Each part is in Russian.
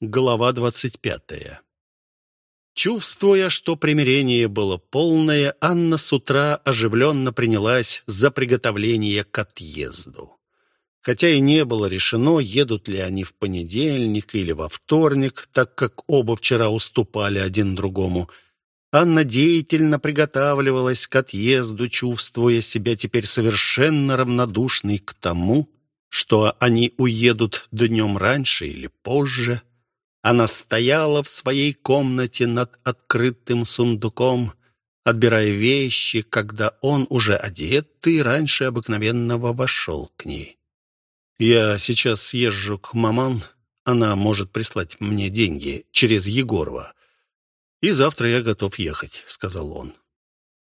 Глава двадцать пятая. Чувствуя, что примирение было полное, Анна с утра оживленно принялась за приготовление к отъезду. Хотя и не было решено, едут ли они в понедельник или во вторник, так как оба вчера уступали один другому. Анна деятельно приготавливалась к отъезду, чувствуя себя теперь совершенно равнодушной к тому, что они уедут днем раньше или позже – она стояла в своей комнате над открытым сундуком, отбирая вещи, когда он, уже одетый, раньше обыкновенного вошел к ней. «Я сейчас съезжу к маман, она может прислать мне деньги через Егорова. И завтра я готов ехать», — сказал он.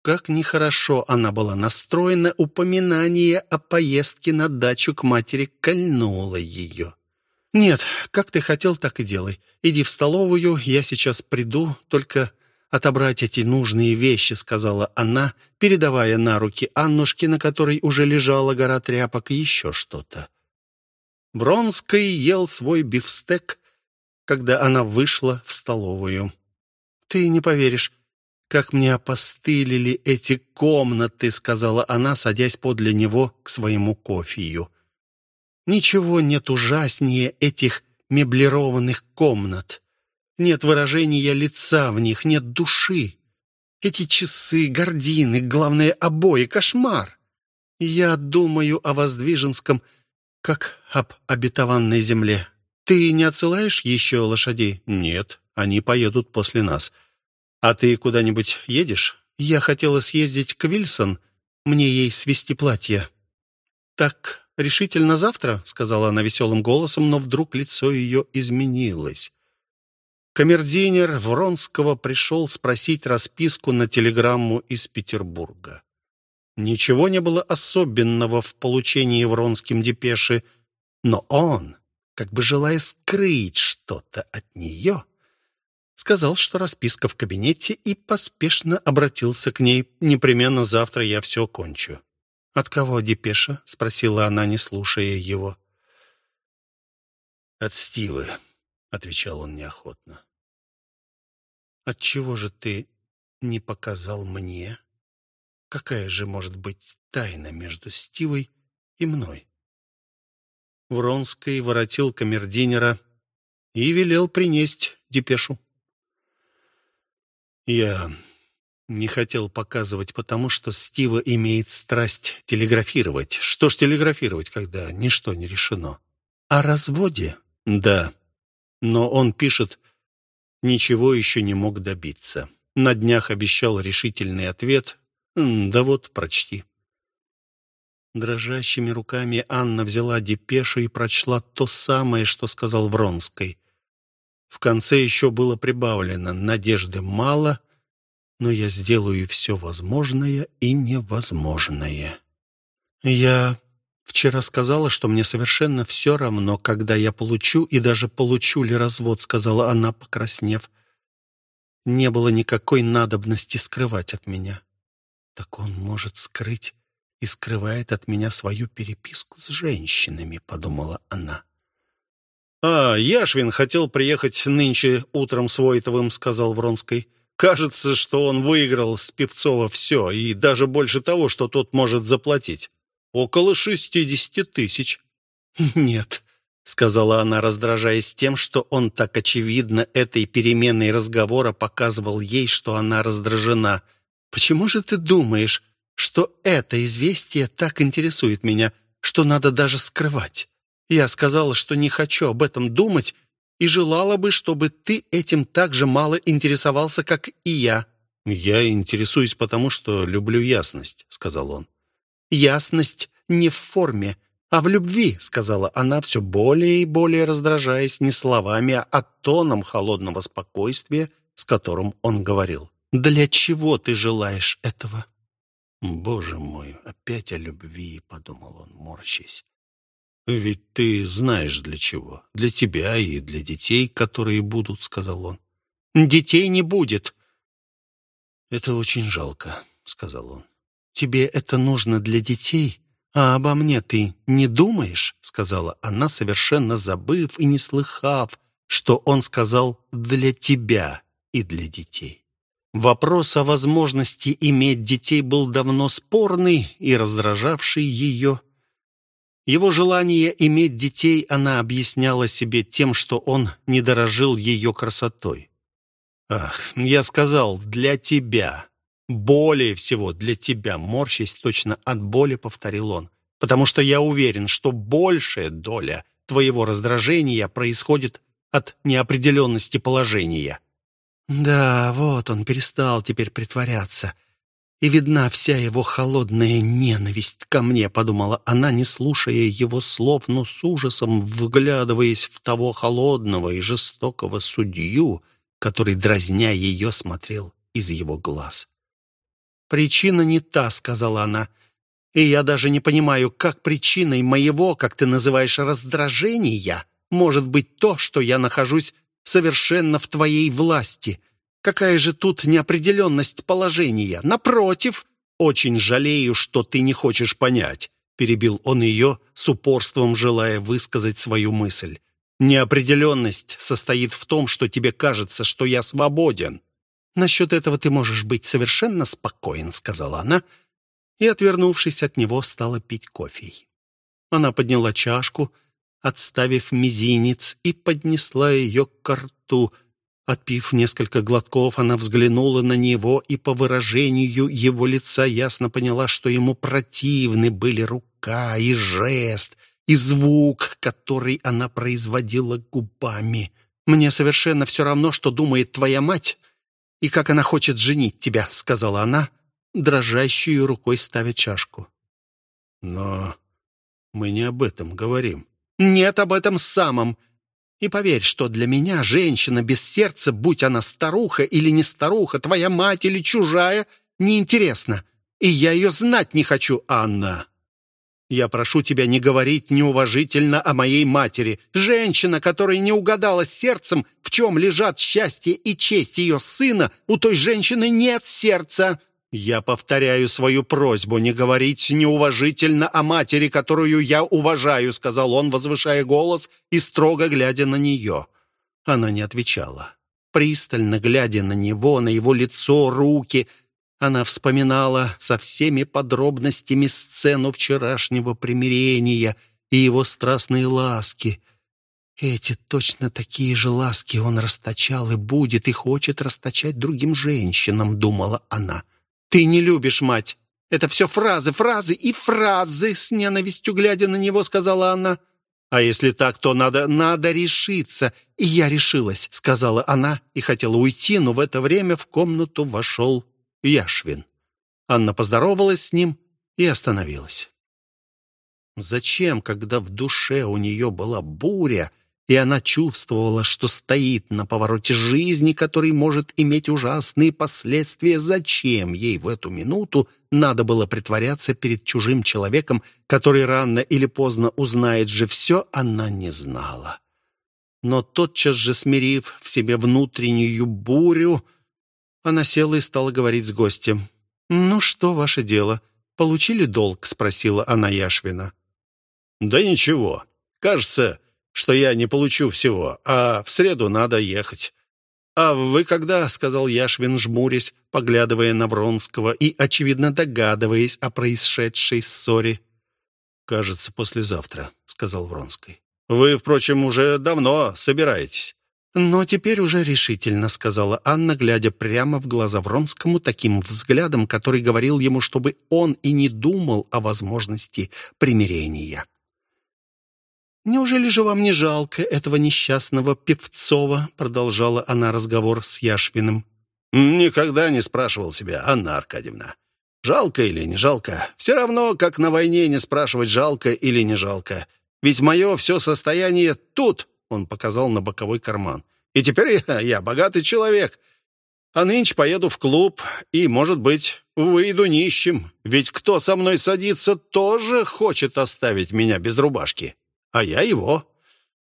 Как нехорошо она была настроена, упоминание о поездке на дачу к матери кольнуло ее. «Нет, как ты хотел, так и делай. Иди в столовую, я сейчас приду, только отобрать эти нужные вещи», — сказала она, передавая на руки Аннушке, на которой уже лежала гора тряпок и еще что-то. Бронский ел свой бифстек, когда она вышла в столовую. «Ты не поверишь, как мне опостылили эти комнаты», — сказала она, садясь подле него к своему кофею. Ничего нет ужаснее этих меблированных комнат. Нет выражения лица в них, нет души. Эти часы, гардины, главное, обои — кошмар. Я думаю о Воздвиженском, как об обетованной земле. Ты не отсылаешь еще лошадей? Нет, они поедут после нас. А ты куда-нибудь едешь? Я хотела съездить к Вильсон, мне ей свести платье. Так решительно завтра», — сказала она веселым голосом, но вдруг лицо ее изменилось. Камердинер Вронского пришел спросить расписку на телеграмму из Петербурга. Ничего не было особенного в получении Вронским депеши, но он, как бы желая скрыть что-то от нее, сказал, что расписка в кабинете и поспешно обратился к ней. «Непременно завтра я все кончу». «От кого депеша?» — спросила она, не слушая его. «От Стивы», — отвечал он неохотно. «Отчего же ты не показал мне? Какая же может быть тайна между Стивой и мной?» Вронский воротил камердинера и велел принести депешу. «Я не хотел показывать, потому что Стива имеет страсть телеграфировать. Что ж телеграфировать, когда ничто не решено? О разводе? Да. Но он пишет, ничего еще не мог добиться. На днях обещал решительный ответ. Да вот, прочти. Дрожащими руками Анна взяла депешу и прочла то самое, что сказал Вронской. В конце еще было прибавлено «надежды мало», но я сделаю все возможное и невозможное. Я вчера сказала, что мне совершенно все равно, когда я получу и даже получу ли развод, сказала она, покраснев. Не было никакой надобности скрывать от меня. Так он может скрыть и скрывает от меня свою переписку с женщинами, подумала она. «А, Яшвин хотел приехать нынче утром с Войтовым», — сказал Вронской. Кажется, что он выиграл с Певцова все, и даже больше того, что тот может заплатить. Около шестидесяти тысяч. «Нет», — сказала она, раздражаясь тем, что он так очевидно этой переменной разговора показывал ей, что она раздражена. «Почему же ты думаешь, что это известие так интересует меня, что надо даже скрывать? Я сказала, что не хочу об этом думать, и желала бы, чтобы ты этим так же мало интересовался, как и я». «Я интересуюсь потому, что люблю ясность», — сказал он. «Ясность не в форме, а в любви», — сказала она, все более и более раздражаясь не словами, а тоном холодного спокойствия, с которым он говорил. «Для чего ты желаешь этого?» «Боже мой, опять о любви», — подумал он, морщись. «Ведь ты знаешь для чего. Для тебя и для детей, которые будут», — сказал он. «Детей не будет». «Это очень жалко», — сказал он. «Тебе это нужно для детей, а обо мне ты не думаешь?» — сказала она, совершенно забыв и не слыхав что он сказал «для тебя» и «для детей». Вопрос о возможности иметь детей был давно спорный и раздражавший ее. Его желание иметь детей она объясняла себе тем, что он не дорожил ее красотой. «Ах, я сказал, для тебя. Более всего для тебя, морщись точно от боли, повторил он. Потому что я уверен, что большая доля твоего раздражения происходит от неопределенности положения». Да, вот он перестал теперь притворяться. И видна вся его холодная ненависть ко мне, подумала она, не слушая его слов, но с ужасом вглядываясь в того холодного и жестокого судью, который, дразня ее, смотрел из его глаз. «Причина не та», — сказала она, — «и я даже не понимаю, как причиной моего, как ты называешь, раздражения может быть то, что я нахожусь совершенно в твоей власти. Какая же тут неопределенность положения? Напротив, очень жалею, что ты не хочешь понять», — перебил он ее, с упорством желая высказать свою мысль. «Неопределенность состоит в том, что тебе кажется, что я свободен». «Насчет этого ты можешь быть совершенно спокоен», — сказала она, и, отвернувшись от него, стала пить кофе. Она подняла чашку, — отставив мизинец, и поднесла ее к рту. Отпив несколько глотков, она взглянула на него и по выражению его лица ясно поняла, что ему противны были рука и жест, и звук, который она производила губами. «Мне совершенно все равно, что думает твоя мать и как она хочет женить тебя», — сказала она, дрожащей рукой ставя чашку. «Но мы не об этом говорим», нет об этом самом. И поверь, что для меня женщина без сердца, будь она старуха или не старуха, твоя мать или чужая, неинтересна. И я ее знать не хочу, Анна. Я прошу тебя не говорить неуважительно о моей матери. Женщина, которая не угадала сердцем, в чем лежат счастье и честь ее сына, у той женщины нет сердца. «Я повторяю свою просьбу не говорить неуважительно о матери, которую я уважаю», сказал он, возвышая голос и строго глядя на нее. Она не отвечала. Пристально глядя на него, на его лицо, руки, она вспоминала со всеми подробностями сцену вчерашнего примирения и его страстные ласки. Эти точно такие же ласки он расточал и будет, и хочет расточать другим женщинам, думала она. «Ты не любишь мать. Это все фразы, фразы и фразы!» С ненавистью глядя на него, сказала она. «А если так, то надо, надо решиться». «И я решилась», — сказала она и хотела уйти, но в это время в комнату вошел Яшвин. Анна поздоровалась с ним и остановилась. Зачем, когда в душе у нее была буря, и она чувствовала, что стоит на повороте жизни, который может иметь ужасные последствия. Зачем ей в эту минуту надо было притворяться перед чужим человеком, который рано или поздно узнает же все, она не знала. Но тотчас же, смирив в себе внутреннюю бурю, она села и стала говорить с гостем. «Ну что ваше дело? Получили долг?» — спросила она Яшвина. «Да ничего. Кажется, что я не получу всего, а в среду надо ехать. «А вы когда?» — сказал Яшвин, жмурясь, поглядывая на Вронского и, очевидно, догадываясь о происшедшей ссоре. «Кажется, послезавтра», — сказал Вронский. «Вы, впрочем, уже давно собираетесь». «Но теперь уже решительно», — сказала Анна, глядя прямо в глаза Вронскому таким взглядом, который говорил ему, чтобы он и не думал о возможности примирения. «Неужели же вам не жалко этого несчастного Певцова?» продолжала она разговор с Яшвиным. «Никогда не спрашивал себя, Анна Аркадьевна. Жалко или не жалко? Все равно, как на войне не спрашивать, жалко или не жалко. Ведь мое все состояние тут», — он показал на боковой карман. «И теперь я, я богатый человек. А нынче поеду в клуб и, может быть, выйду нищим. Ведь кто со мной садится, тоже хочет оставить меня без рубашки» а я его.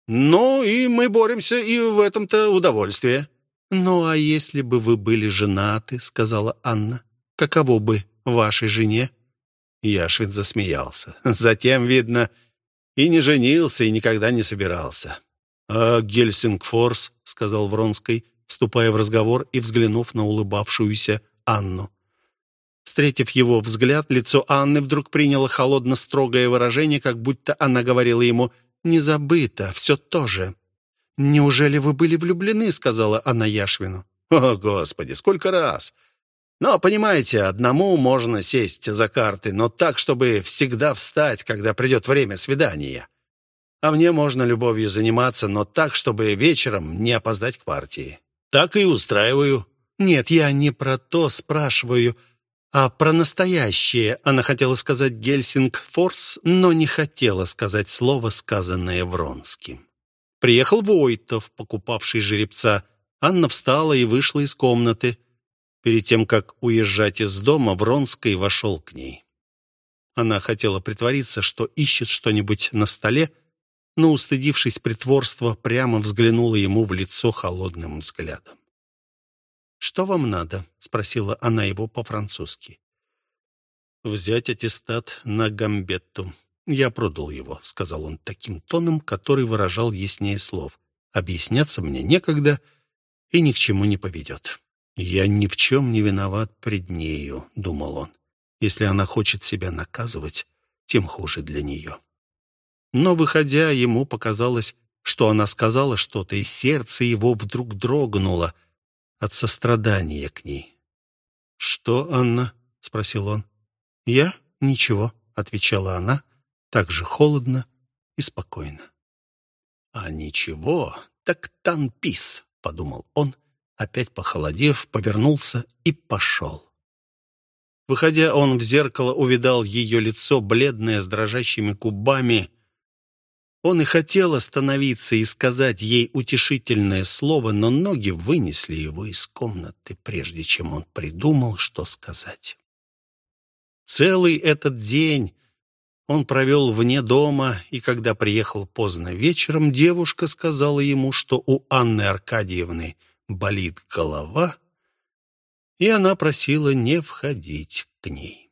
Ну, и мы боремся, и в этом-то удовольствие». «Ну, а если бы вы были женаты, — сказала Анна, — каково бы вашей жене?» Яшвин засмеялся. Затем, видно, и не женился, и никогда не собирался. «А Гельсингфорс?» — сказал Вронской, вступая в разговор и взглянув на улыбавшуюся Анну. Встретив его взгляд, лицо Анны вдруг приняло холодно-строгое выражение, как будто она говорила ему «Не забыто, все то же». «Неужели вы были влюблены?» — сказала она Яшвину. «О, Господи, сколько раз! Но, понимаете, одному можно сесть за карты, но так, чтобы всегда встать, когда придет время свидания. А мне можно любовью заниматься, но так, чтобы вечером не опоздать к партии. Так и устраиваю». «Нет, я не про то спрашиваю, а про настоящее». Она хотела сказать Гельсингфорс, но не хотела сказать слово, сказанное Вронским. Приехал Войтов, покупавший жеребца. Анна встала и вышла из комнаты. Перед тем, как уезжать из дома, Вронский вошел к ней. Она хотела притвориться, что ищет что-нибудь на столе, но, устыдившись притворства, прямо взглянула ему в лицо холодным взглядом. «Что вам надо?» — спросила она его по-французски. «Взять аттестат на Гамбетту. Я продал его», — сказал он таким тоном, который выражал яснее слов. «Объясняться мне некогда и ни к чему не поведет». «Я ни в чем не виноват пред нею», — думал он. «Если она хочет себя наказывать, тем хуже для нее». Но, выходя, ему показалось, что она сказала что-то, и сердце его вдруг дрогнуло от сострадания к ней. «Что, Анна?» — спросил он. «Я? Ничего», — отвечала она, так же холодно и спокойно. «А ничего, так танпис», — подумал он, — опять похолодев, повернулся и пошел. Выходя, он в зеркало увидал ее лицо, бледное, с дрожащими губами. Он и хотел остановиться и сказать ей утешительное слово, но ноги вынесли его из комнаты, прежде чем он придумал, что сказать. Целый этот день он провел вне дома, и когда приехал поздно вечером, девушка сказала ему, что у Анны Аркадьевны – болит голова, и она просила не входить к ней.